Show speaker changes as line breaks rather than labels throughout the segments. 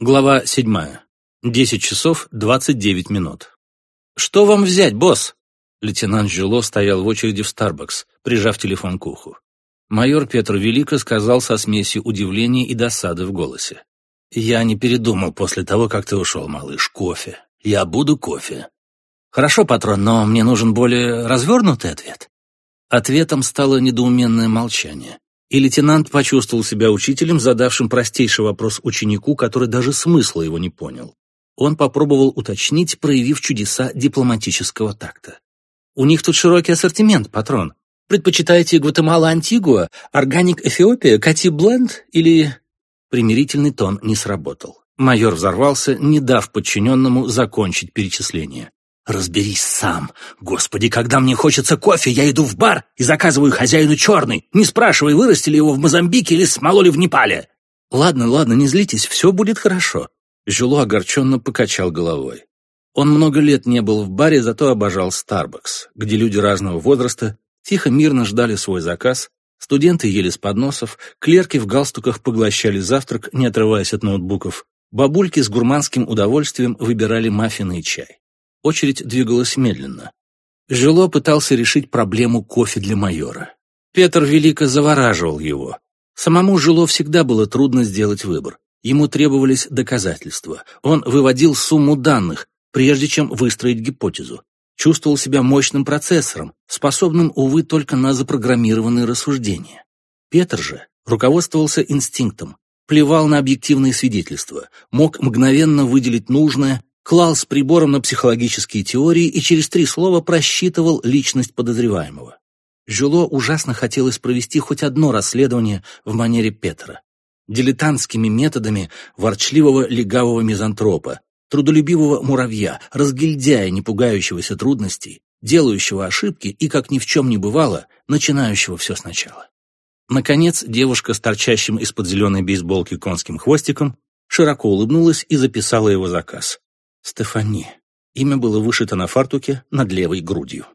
Глава седьмая. Десять часов двадцать девять минут. «Что вам взять, босс?» Лейтенант Жило стоял в очереди в Старбакс, прижав телефон к уху. Майор Петр Велико сказал со смесью удивления и досады в голосе. «Я не передумал после того, как ты ушел, малыш. Кофе. Я буду кофе». «Хорошо, патрон, но мне нужен более развернутый ответ». Ответом стало недоуменное молчание, и лейтенант почувствовал себя учителем, задавшим простейший вопрос ученику, который даже смысла его не понял. Он попробовал уточнить, проявив чудеса дипломатического такта. «У них тут широкий ассортимент, патрон. Предпочитаете Гватемала-Антигуа, Органик Эфиопия, Кати Бленд или...» Примирительный тон не сработал. Майор взорвался, не дав подчиненному закончить перечисление. «Разберись сам. Господи, когда мне хочется кофе, я иду в бар и заказываю хозяину черный, не спрашивай, вырастили его в Мозамбике или смололи в Непале». «Ладно, ладно, не злитесь, все будет хорошо». Жюло огорченно покачал головой. Он много лет не был в баре, зато обожал Старбакс, где люди разного возраста тихо мирно ждали свой заказ, студенты ели с подносов, клерки в галстуках поглощали завтрак, не отрываясь от ноутбуков, бабульки с гурманским удовольствием выбирали маффины и чай. Очередь двигалась медленно. Жило пытался решить проблему кофе для майора. Петр Велико завораживал его. Самому Жило всегда было трудно сделать выбор. Ему требовались доказательства. Он выводил сумму данных, прежде чем выстроить гипотезу. Чувствовал себя мощным процессором, способным, увы, только на запрограммированные рассуждения. Петр же руководствовался инстинктом, плевал на объективные свидетельства, мог мгновенно выделить нужное клал с прибором на психологические теории и через три слова просчитывал личность подозреваемого. Жюло ужасно хотелось провести хоть одно расследование в манере Петра. Дилетантскими методами ворчливого легавого мизантропа, трудолюбивого муравья, разгильдяя, не пугающегося трудностей, делающего ошибки и, как ни в чем не бывало, начинающего все сначала. Наконец, девушка с торчащим из-под зеленой бейсболки конским хвостиком широко улыбнулась и записала его заказ. Стефани. Имя было вышито на фартуке над левой грудью.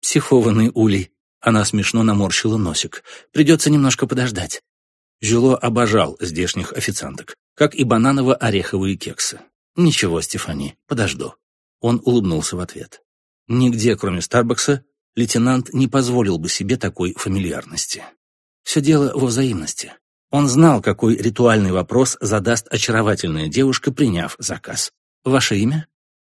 Психованный улей. Она смешно наморщила носик. Придется немножко подождать. Жило обожал здешних официанток, как и бананово-ореховые кексы. «Ничего, Стефани, подожду». Он улыбнулся в ответ. Нигде, кроме Старбакса, лейтенант не позволил бы себе такой фамильярности. Все дело во взаимности. Он знал, какой ритуальный вопрос задаст очаровательная девушка, приняв заказ. «Ваше имя?»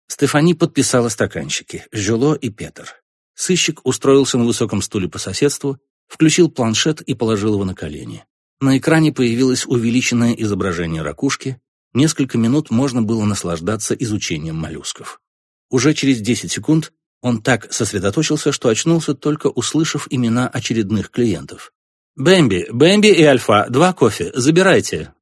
Стефани подписала стаканчики, Жюло и Петр. Сыщик устроился на высоком стуле по соседству, включил планшет и положил его на колени. На экране появилось увеличенное изображение ракушки. Несколько минут можно было наслаждаться изучением моллюсков. Уже через 10 секунд он так сосредоточился, что очнулся, только услышав имена очередных клиентов. «Бэмби, Бэмби и Альфа, два кофе, забирайте».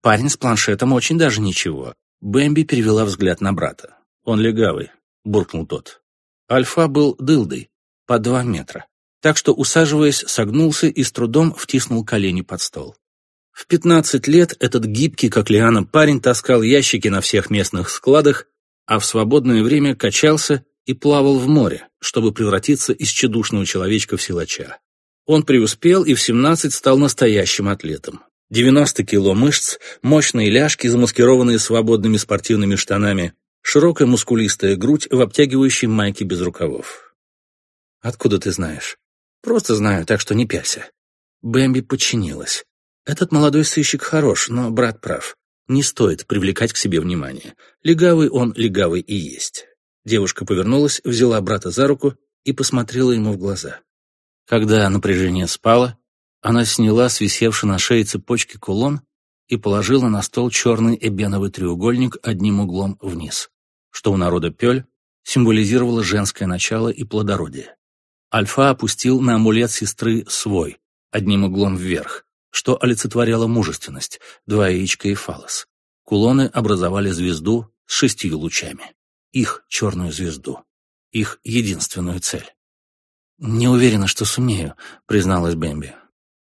Парень с планшетом очень даже ничего. Бэмби перевела взгляд на брата. «Он легавый», — буркнул тот. Альфа был дылдой, по два метра, так что, усаживаясь, согнулся и с трудом втиснул колени под стол. В пятнадцать лет этот гибкий, как лиана, парень таскал ящики на всех местных складах, а в свободное время качался и плавал в море, чтобы превратиться из чедушного человечка в силача. Он преуспел и в семнадцать стал настоящим атлетом. 90 кило мышц, мощные ляжки, замаскированные свободными спортивными штанами, широкая мускулистая грудь в обтягивающей майке без рукавов. «Откуда ты знаешь?» «Просто знаю, так что не пялься». Бэмби подчинилась. «Этот молодой сыщик хорош, но брат прав. Не стоит привлекать к себе внимание. Легавый он легавый и есть». Девушка повернулась, взяла брата за руку и посмотрела ему в глаза. Когда напряжение спало, она сняла с на шее цепочки кулон и положила на стол черный эбеновый треугольник одним углом вниз, что у народа пёль символизировало женское начало и плодородие. Альфа опустил на амулет сестры свой, одним углом вверх, что олицетворяло мужественность, два яичка и фалос. Кулоны образовали звезду с шестью лучами. Их черную звезду. Их единственную цель. «Не уверена, что сумею», — призналась Бэмби.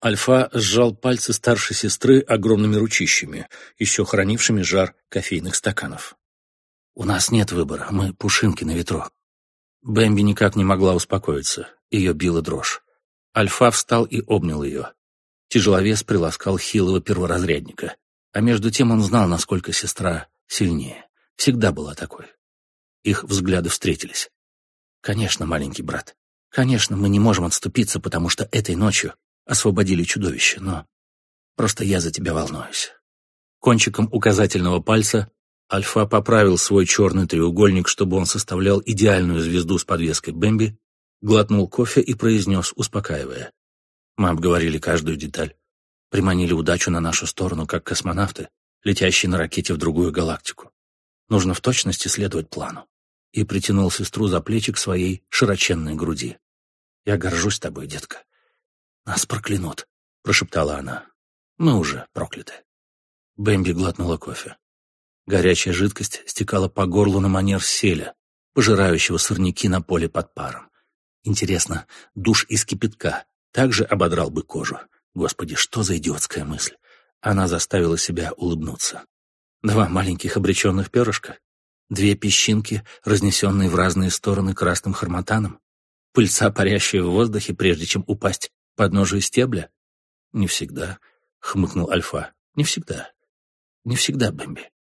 Альфа сжал пальцы старшей сестры огромными ручищами, еще хранившими жар кофейных стаканов. «У нас нет выбора, мы пушинки на ветру». Бэмби никак не могла успокоиться, ее била дрожь. Альфа встал и обнял ее. Тяжеловес приласкал хилого перворазрядника. А между тем он знал, насколько сестра сильнее. Всегда была такой. Их взгляды встретились. «Конечно, маленький брат. Конечно, мы не можем отступиться, потому что этой ночью освободили чудовище, но просто я за тебя волнуюсь». Кончиком указательного пальца Альфа поправил свой черный треугольник, чтобы он составлял идеальную звезду с подвеской Бэмби, глотнул кофе и произнес, успокаивая. Мы обговорили каждую деталь, приманили удачу на нашу сторону, как космонавты, летящие на ракете в другую галактику. Нужно в точности следовать плану. И притянул сестру за плечи к своей широченной груди. «Я горжусь тобой, детка. Нас проклянут», — прошептала она. «Мы уже прокляты». Бэмби глотнула кофе. Горячая жидкость стекала по горлу на манер селя, пожирающего сорняки на поле под паром. Интересно, душ из кипятка также ободрал бы кожу. Господи, что за идиотская мысль? Она заставила себя улыбнуться. Два маленьких обреченных перышка, две песчинки, разнесенные в разные стороны красным харматаном, пыльца, парящая в воздухе, прежде чем упасть под ножи стебля? Не всегда, — хмыкнул Альфа. Не всегда. Не всегда, Бэмби.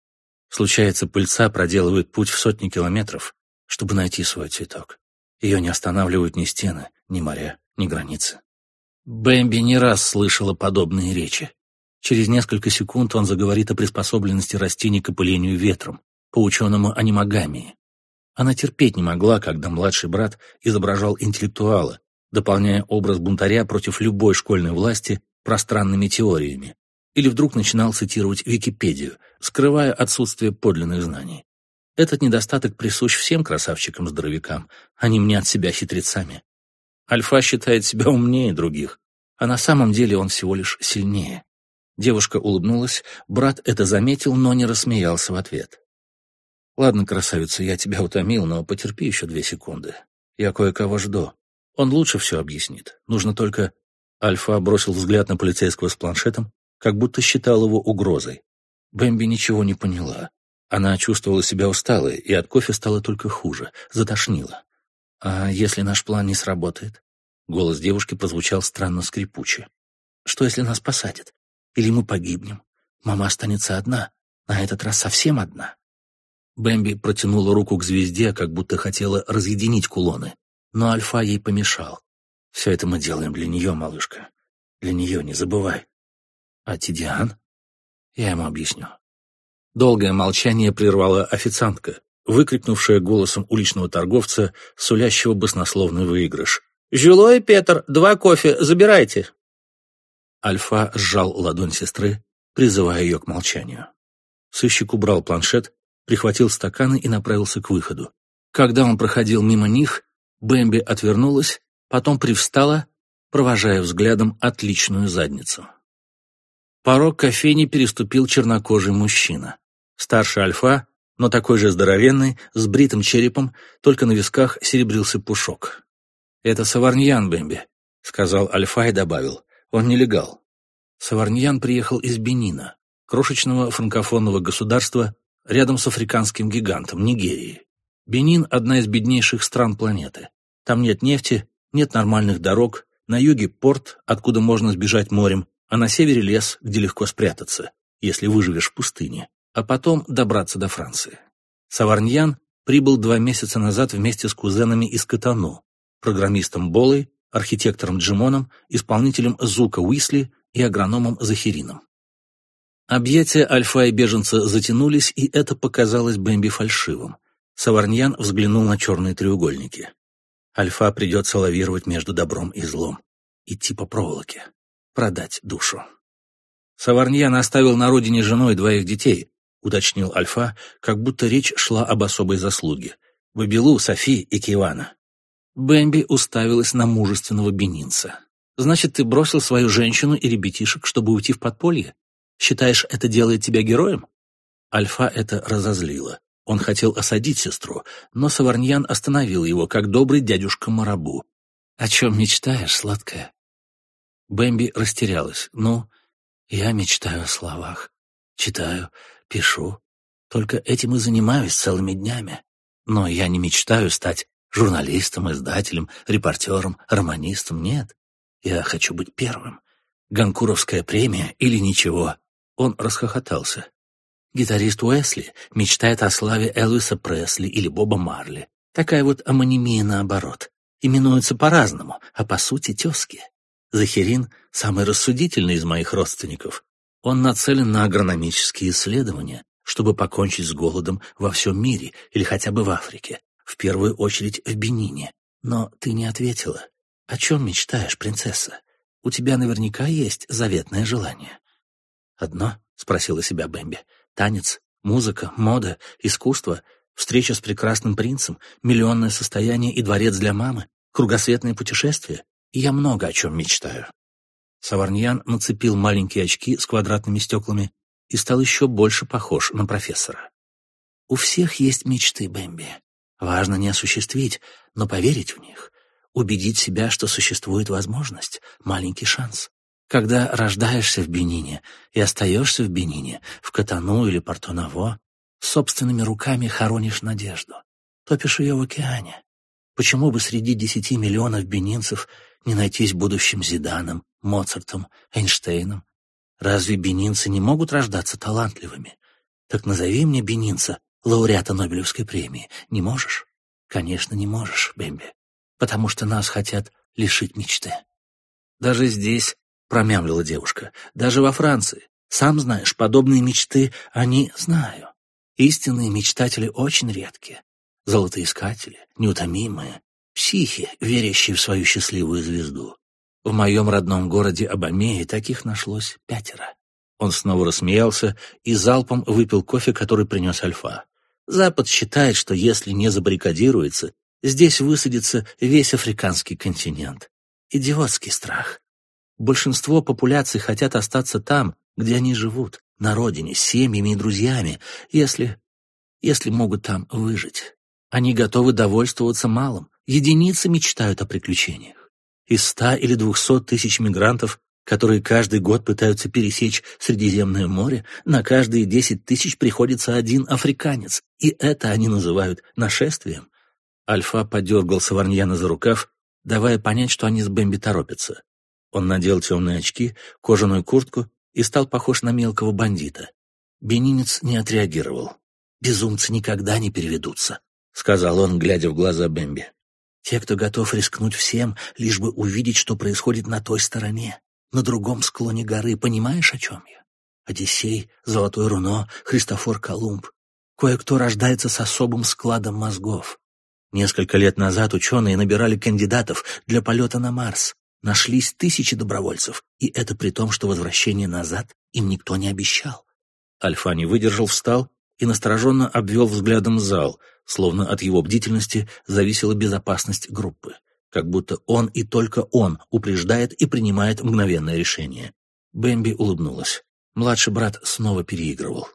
Случается, пыльца проделывает путь в сотни километров, чтобы найти свой цветок. Ее не останавливают ни стены, ни моря, ни границы. Бэмби не раз слышала подобные речи. Через несколько секунд он заговорит о приспособленности растений к опылению ветром, по ученому анимагамии. Она терпеть не могла, когда младший брат изображал интеллектуала, дополняя образ бунтаря против любой школьной власти пространными теориями, или вдруг начинал цитировать Википедию, скрывая отсутствие подлинных знаний. Этот недостаток присущ всем красавчикам-здоровякам, они мнят себя хитрецами. Альфа считает себя умнее других, а на самом деле он всего лишь сильнее. Девушка улыбнулась, брат это заметил, но не рассмеялся в ответ. «Ладно, красавица, я тебя утомил, но потерпи еще две секунды. Я кое-кого жду. Он лучше все объяснит. Нужно только...» Альфа бросил взгляд на полицейского с планшетом, как будто считал его угрозой. Бэмби ничего не поняла. Она чувствовала себя усталой, и от кофе стало только хуже, затошнило. «А если наш план не сработает?» Голос девушки прозвучал странно скрипуче. «Что, если нас посадят? Или мы погибнем? Мама останется одна, на этот раз совсем одна». Бэмби протянула руку к звезде, как будто хотела разъединить кулоны, но Альфа ей помешал. «Все это мы делаем для нее, малышка. Для нее, не забывай. «А Тидиан?» Я ему объясню. Долгое молчание прервала официантка, выкрикнувшая голосом уличного торговца, сулящего баснословный выигрыш. «Жилой, Петр, два кофе, забирайте!» Альфа сжал ладонь сестры, призывая ее к молчанию. Сыщик убрал планшет, прихватил стаканы и направился к выходу. Когда он проходил мимо них, Бэмби отвернулась, потом привстала, провожая взглядом отличную задницу. Порог кофейни переступил чернокожий мужчина. Старше Альфа, но такой же здоровенный, с бритым черепом, только на висках серебрился пушок. «Это Саварньян, Бэмби», — сказал Альфа и добавил. «Он нелегал». Саварньян приехал из Бенина, крошечного франкофонного государства рядом с африканским гигантом Нигерии. Бенин — одна из беднейших стран планеты. Там нет нефти, нет нормальных дорог, на юге порт, откуда можно сбежать морем, а на севере лес, где легко спрятаться, если выживешь в пустыне, а потом добраться до Франции. Саварньян прибыл два месяца назад вместе с кузенами из Катану, программистом Болой, архитектором Джимоном, исполнителем Зука Уисли и агрономом Захирином. Объятия Альфа и беженца затянулись, и это показалось Бэмби фальшивым. Саварньян взглянул на черные треугольники. Альфа придется лавировать между добром и злом. Идти по проволоке продать душу. Саварньян оставил на родине женой двоих детей, уточнил Альфа, как будто речь шла об особой заслуге. Бабилу, Софи и Кивана. Бэмби уставилась на мужественного бенинца. «Значит, ты бросил свою женщину и ребятишек, чтобы уйти в подполье? Считаешь, это делает тебя героем?» Альфа это разозлило. Он хотел осадить сестру, но Саварньян остановил его, как добрый дядюшка Марабу. «О чем мечтаешь, сладкая?» Бэмби растерялась. «Ну, я мечтаю о словах. Читаю, пишу. Только этим и занимаюсь целыми днями. Но я не мечтаю стать журналистом, издателем, репортером, романистом. Нет. Я хочу быть первым. Ганкуровская премия или ничего. Он расхохотался. Гитарист Уэсли мечтает о славе Элвиса Пресли или Боба Марли. Такая вот амонимия наоборот. Именуются по-разному, а по сути тезки. Захирин — самый рассудительный из моих родственников. Он нацелен на агрономические исследования, чтобы покончить с голодом во всем мире или хотя бы в Африке, в первую очередь в Бенине. Но ты не ответила. О чем мечтаешь, принцесса? У тебя наверняка есть заветное желание. «Одно?» — спросила себя Бэмби. «Танец, музыка, мода, искусство, встреча с прекрасным принцем, миллионное состояние и дворец для мамы, кругосветное путешествие. И я много о чем мечтаю». Саварньян нацепил маленькие очки с квадратными стеклами и стал еще больше похож на профессора. «У всех есть мечты, Бэмби. Важно не осуществить, но поверить в них, убедить себя, что существует возможность, маленький шанс. Когда рождаешься в Бенине и остаешься в Бенине, в Катану или Портонаво, собственными руками хоронишь надежду, топишь ее в океане. Почему бы среди десяти миллионов бенинцев не найтись будущим Зиданом, Моцартом, Эйнштейном? Разве бенинцы не могут рождаться талантливыми? Так назови мне бенинца, лауреата Нобелевской премии. Не можешь? Конечно, не можешь, Бэмби, потому что нас хотят лишить мечты. Даже здесь, промямлила девушка. «Даже во Франции. Сам знаешь, подобные мечты они знаю. Истинные мечтатели очень редкие. Золотоискатели, неутомимые, психи, верящие в свою счастливую звезду. В моем родном городе Абамее таких нашлось пятеро». Он снова рассмеялся и залпом выпил кофе, который принес Альфа. Запад считает, что если не забаррикадируется, здесь высадится весь африканский континент. Идиотский страх. Большинство популяций хотят остаться там, где они живут, на родине, с семьями и друзьями, если... если могут там выжить. Они готовы довольствоваться малым, единицы мечтают о приключениях. Из ста или двухсот тысяч мигрантов, которые каждый год пытаются пересечь Средиземное море, на каждые десять тысяч приходится один африканец, и это они называют нашествием. Альфа подергал Саварньяна за рукав, давая понять, что они с Бэмби торопятся. Он надел темные очки, кожаную куртку и стал похож на мелкого бандита. Бенинец не отреагировал. «Безумцы никогда не переведутся», — сказал он, глядя в глаза Бэмби. «Те, кто готов рискнуть всем, лишь бы увидеть, что происходит на той стороне, на другом склоне горы, понимаешь, о чем я? Одиссей, Золотой Руно, Христофор Колумб. Кое-кто рождается с особым складом мозгов. Несколько лет назад ученые набирали кандидатов для полета на Марс. Нашлись тысячи добровольцев, и это при том, что возвращение назад им никто не обещал. Альфа не выдержал, встал и настороженно обвел взглядом зал, словно от его бдительности зависела безопасность группы, как будто он и только он упреждает и принимает мгновенное решение. Бэмби улыбнулась. Младший брат снова переигрывал.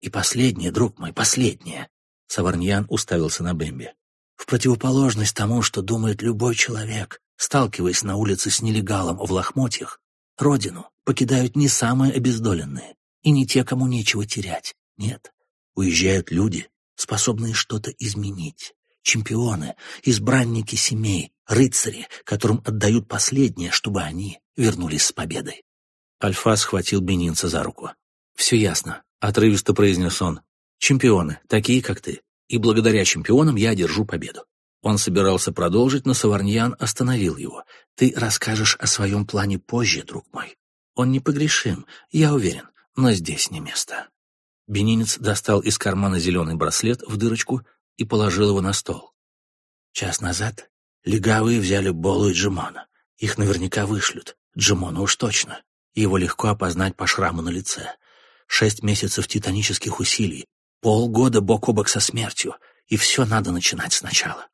«И последнее, друг мой, последнее!» Саварньян уставился на Бэмби. «В противоположность тому, что думает любой человек, сталкиваясь на улице с нелегалом в лохмотьях, родину покидают не самые обездоленные и не те, кому нечего терять. Нет, уезжают люди, способные что-то изменить. Чемпионы, избранники семей, рыцари, которым отдают последнее, чтобы они вернулись с победой. Альфа схватил бенинца за руку. «Все ясно», — отрывисто произнес он. «Чемпионы, такие, как ты. И благодаря чемпионам я одержу победу. Он собирался продолжить, но Саварньян остановил его. «Ты расскажешь о своем плане позже, друг мой. Он непогрешим, я уверен, но здесь не место». Бенинец достал из кармана зеленый браслет в дырочку и положил его на стол. Час назад легавые взяли Болу и Джимона. Их наверняка вышлют. Джимона уж точно. Его легко опознать по шраму на лице. Шесть месяцев титанических усилий, полгода бок о бок со смертью, и все надо начинать сначала.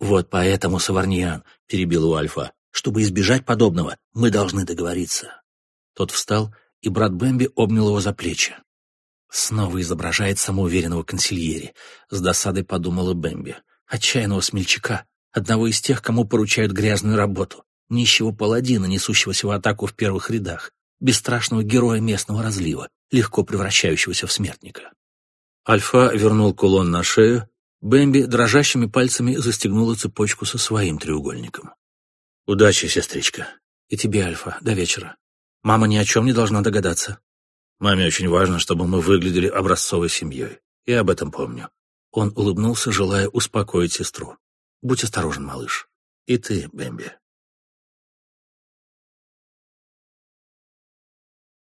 «Вот поэтому, Саварниан», — перебил у Альфа, — «чтобы избежать подобного, мы должны договориться». Тот встал, и брат Бэмби обнял его за плечи. Снова изображает самоуверенного консильери. С досадой подумала Бэмби. Отчаянного смельчака, одного из тех, кому поручают грязную работу, нищего паладина, несущегося в атаку в первых рядах, бесстрашного героя местного разлива, легко превращающегося в смертника. Альфа вернул кулон на шею Бэмби дрожащими пальцами застегнула цепочку со своим треугольником. «Удачи, сестричка. И тебе, Альфа, до вечера. Мама ни о чем не должна догадаться». Маме очень важно, чтобы мы выглядели образцовой семьей. Я об этом помню». Он улыбнулся, желая успокоить сестру. «Будь осторожен, малыш. И ты, Бэмби».